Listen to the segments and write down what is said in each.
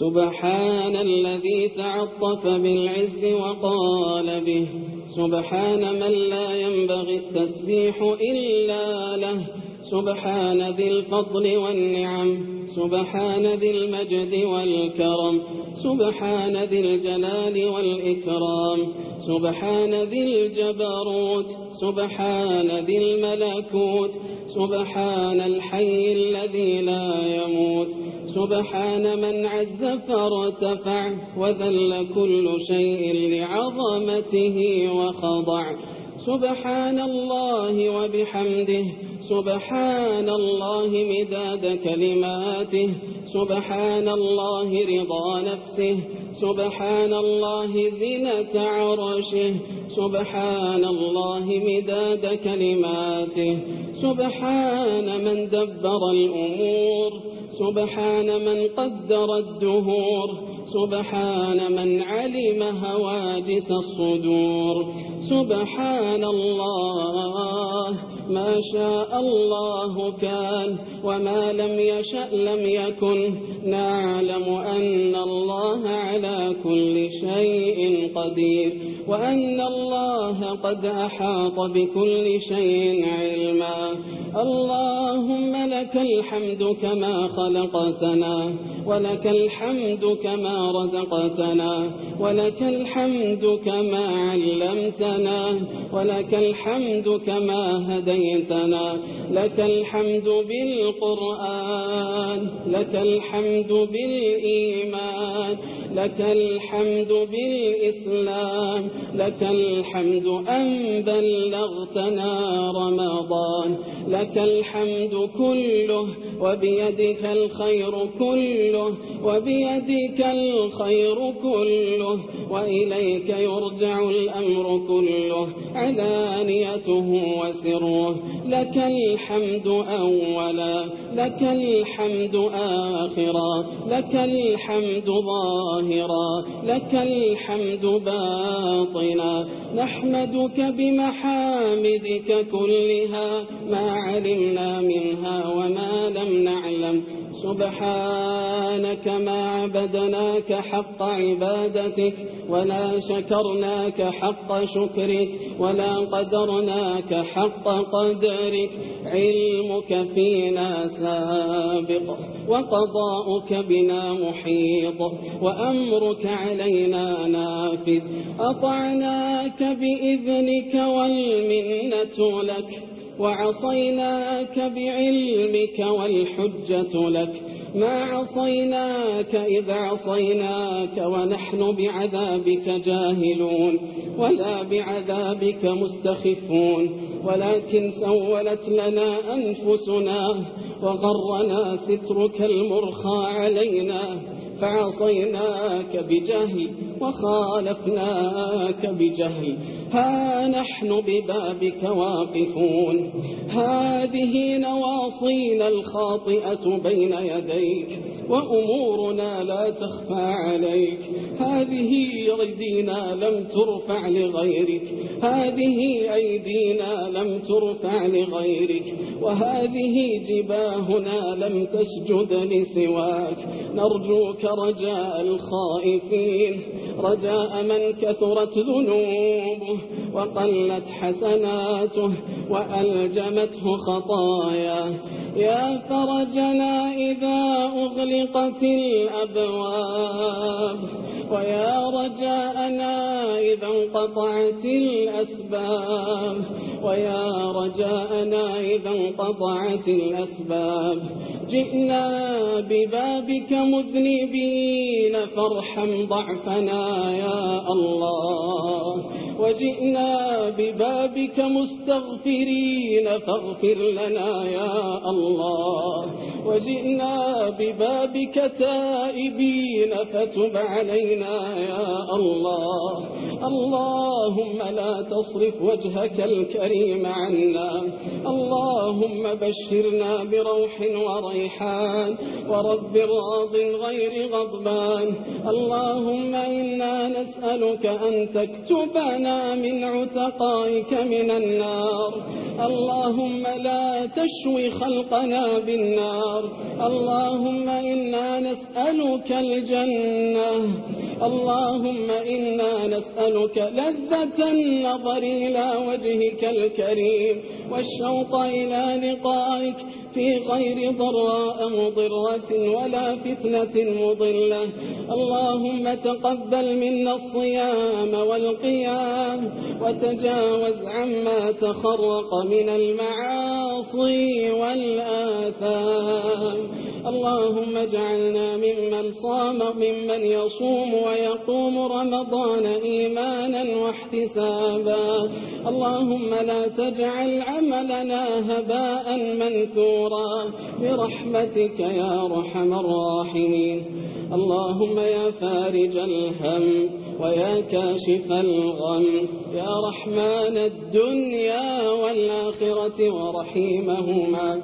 سبحان الذي تعطف بالعز وقال به. سبحان من لا ينبغي التسبيح إلا له. سبحان ذي الفضل والنعم سبحان ذي المجد والكرم سبحان ذي الجلال والإكرام سبحان ذي الجبروت سبحان ذي الملكوت سبحان الحي الذي لا يموت سبحان من عز فارتفع وذل كل شيء لعظمته وخضع سبحان الله وبحمده سبحان الله مداد كلماته سبحان الله رضا نفسه سبحان الله زنة عرشه سبحان الله مداد كلماته سبحان من دبر الأمور سبحان من قدر الدهور سبحان من علم هواجس الصدور سبحان الله ما شاء الله كان وما لم يشأ لم يكن. نعلم أن الله على كل شيء قدير. وأن الله قد أحاط بكل شيء علما. اللهم لك الحمد كما خلقتنا ولك الحمد كما رزقتنا ولك الحمد كما علمتنا ولك الحمد كما هديتنا لك الحمد بالقرآن لك الحمد بالإيمان. لك الحمد بالإسلام لك الحمد أن بلغتنا رمضان لك الحمد كله وبيدك الخير كله وبيدك الخير كله وإليك يرجع الأمر كله علانيته وسره. لك الحمد أولا لك الحمد آخرا لك الحمد ظاهرا. ظاهرا لك الحمد باطنا نحمدك بمحامدك كلها ما علمنا منها وما لم نعلم. سبحانك ما عبدناك حق عبادتك ولا شكرناك حق شكرك ولا قدرناك حق قدرك. علمك فينا سابق وقضاؤك بنا محيط وأمرك علينا نافذ. أطعناك بإذنك والمنة لك وعصيناك بعلمك والحجة لك ما عصيناك إذا عصيناك ونحن بعذابك جاهلون ولا بعذابك مستخفون ولكن سولت لنا أنفسنا وغرنا سترك المرخى علينا فعطيناك بجهل وخالفناك بجهل ها نحن ببابك واقفون. هذه نواصينا الخاطئة بين يديك وأمورنا لا تخفى عليك. هذه أيدينا لم ترفع لغيرك. هذه أيدينا لم ترفع لغيرك. وهذه جباهنا لم تسجد لسواك. نرجوك رجاء الخائفين. رجاء من كثرت ذنوبه وقلت حسناته وألجمته خطاياه. يا فرجنا إذا أغلقت الأبواب. ويا رجاءنا إذا انقطعت الأسباب. ويا رجاءنا إذا انقطعت الأسباب. جئنا ببابك مذنبين فارحم ضعفنا يا الله. وجئنا ببابك مستغفرين فاغفر لنا يا الله. وجئنا ببابك تائبين فتب علينا يا الله. اللهم لا تصرف وجهك الكريم عنا. اللهم بشرنا بروح وريحان. ورب راض غير غضبان. اللهم إنا نسألك أن تكتبنا من عتقائك من النار. اللهم لا تشوي خلقنا بالنار. اللهم إنا نسألك الجنة. اللهم إنا نسألك لذة النظر إلى وجهك الكريم. والشوق إلى لقائك. في غير ضراء مضرة ولا فتنة مضلة. اللهم تقبل منا الصيام والقيام وتجاوز عما تخرق من المعاصي والآثام. اللهم اجعلنا ممن صام ممن يصوم ويقوم رمضان إيمانا واحتسابا. اللهم لا تجعل عملنا هباء منثورا برحمتك يا أرحم الراحمين. اللهم يا فارج الهم ويا كاشف الغم يا رحمن الدنيا والآخرة ورحيمهما.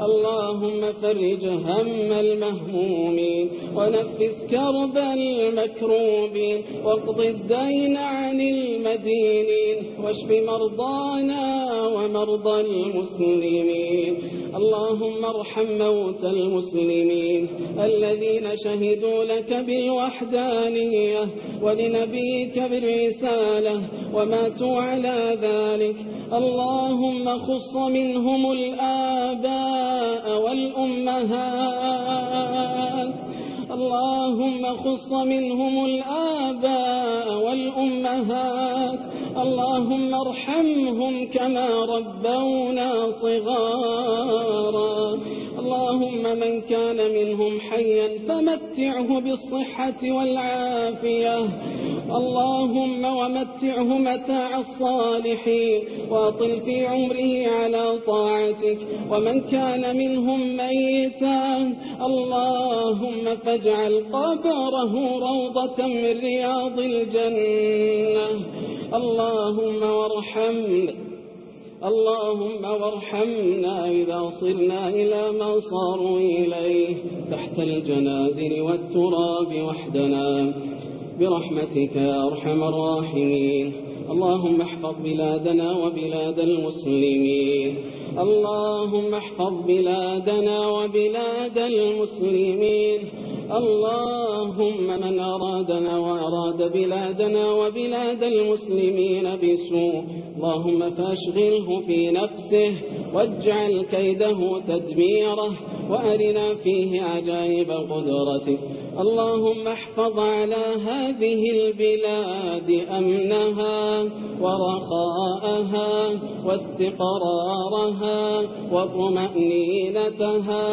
اللهم فرج هم المهمومين ونفس كرب المكروبين واقض الدين عن المدينين واشف مرضانا ومرضى المسلمين اللهم ارحم موتى المسلمين الذين شهدوا لك بالوحدانية ولنبيك بالرسالة وماتوا على ذلك اللهم خص منهم الآباء والأمهات. اللهم خص منهم الآباء والأمهات. اللهم ارحمهم كما ربونا صغارا. اللهم من كان منهم حيا فمتعه بالصحة والعافية. اللهم ومتعه متاع الصالحين وأطل في عمره على طاعتك. ومن كان منهم ميتا اللهم فاجعل قبره روضة من رياض الجنة. اللهم وارحمه اللهم وارحمنا إذا صرنا إلى ما صاروا إليه تحت الجنادل والتراب وحدنا. برحمتك يا أرحم الراحمين. اللهم احفظ بلادنا وبلاد المسلمين. اللهم احفظ بلادنا وبلاد المسلمين. اللهم من أرادنا وأراد بلادنا وبلاد المسلمين بسوء اللهم فاشغله في نفسه واجعل كيده تدميره وأرنا فيه عجائب قدرته. اللهم احفظ على هذه البلاد أمنها ورخاءها واستقرارها وطمأنينتها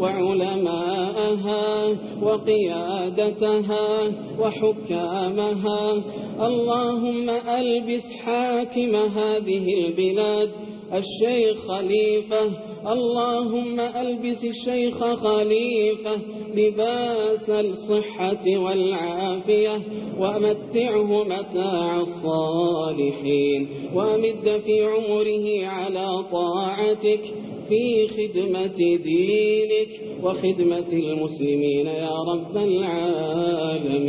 وعلماءها وقيادتها وحكامها اللهم ألبس حاكم هذه البلاد الشيخ خليفة. اللهم ألبس الشيخ خليفة لباس الصحة والعافية وأمتعه متاع الصالحين وأمد في عمره على طاعتك في خدمة دينك وخدمة المسلمين يا رب العالمين.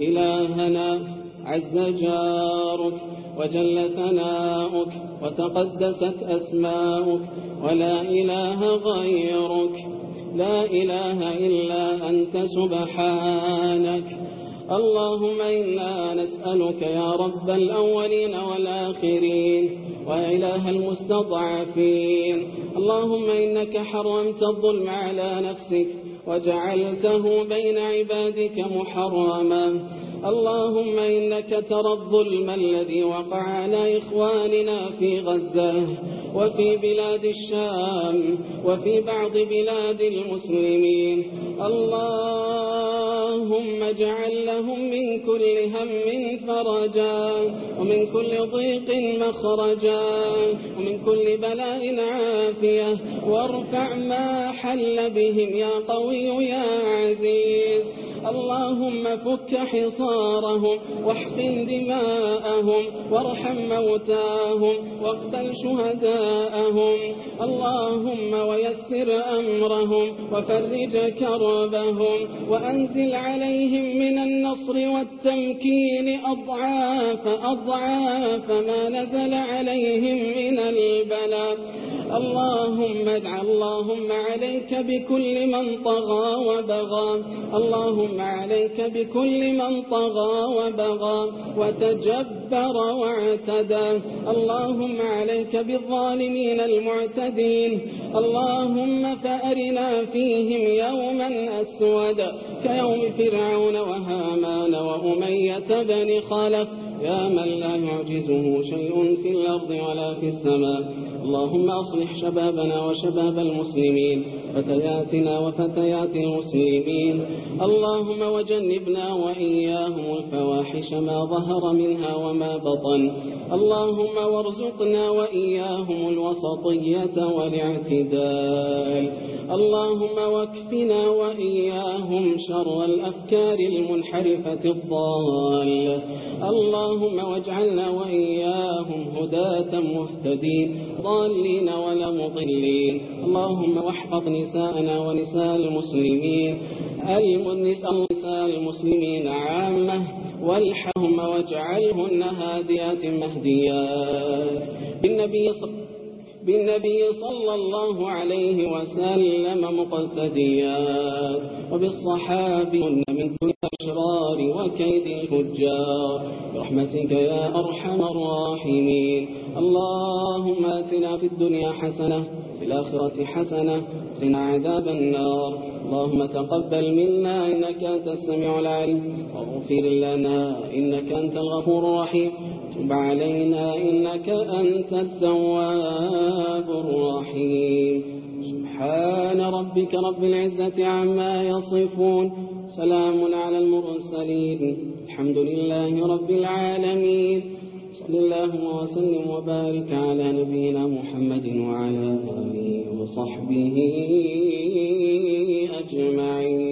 إلهنا عز جارك وجل ثناؤك وتقدست أسماؤك ولا إله غيرك لا إله إلا أنت سبحانك اللهم إنا نسألك يا رب الأولين والآخرين وإله المستضعفين اللهم إنك حرمت الظلم على نفسك وجعلته بين عبادك محراما اللهم إنك ترى الظلم الذي وقع على إخواننا في غزة وفي بلاد الشام وفي بعض بلاد المسلمين. الله اللهم اجعل لهم من كل هم فرجا ومن كل ضيق مخرجا ومن كل بلاء عافية. وارفع ما حل بهم يا قوي يا عزيز. اللهم فك حصارهم واحقن دماءهم وارحم موتاهم واقتل شهداءهم. اللهم ويسر أمرهم وفرج كربهم وأنزل عليهم من والتمكين أضعاف أضعاف ما نزل عليهم من البلاء. اللهم ادع اللهم عليك بكل من طغى وبغى. اللهم عليك بكل من طغى وبغى. وتجبر واعتدى. اللهم عليك بالظالمين المعتدين. اللهم فأرنا فيهم يوما أسود. كيوم فرعون وهامان وأمية بن خلف يا من لا يعجزه شيء في الأرض ولا في السماء. اللهم أصلح شبابنا وشباب المسلمين فتياتنا وفتيات المسلمين. اللهم وجنبنا وإياهم الفواحش ما ظهر منها وما بطن. اللهم وارزقنا وإياهم الوسطية والاعتدال. اللهم واكفنا وإياهم شر الأفكار المنحرفة الضالة. اللهم اللهم واجعلنا وإياهم هداة مهتدين ضالين ولا مضلين. اللهم واحفظ نساءنا ونساء المسلمين نساء المسلمين عامة والحهم واجعلهن هاديات مهديات. بالنبي صلى بالنبي صلى الله عليه وسلم مقتديات. وبالصحابة من كل الأشرار وكيد الفجار. برحمتك يا أرحم الراحمين. اللهم آتنا في الدنيا حسنة في الآخرة حسنة قنا عذاب النار. اللهم تقبل منا إنك أنت السميع العليم. واغفر لنا إنك أنت الغفور الرحيم. تب علينا إنك أنت التواب الرحيم. ربك رب العزة عما يصفون. سلام على المرسلين. الحمد لله رب العالمين. صلى الله وسلم وبارك على نبينا محمد وعلى آله وصحبه أجمعين.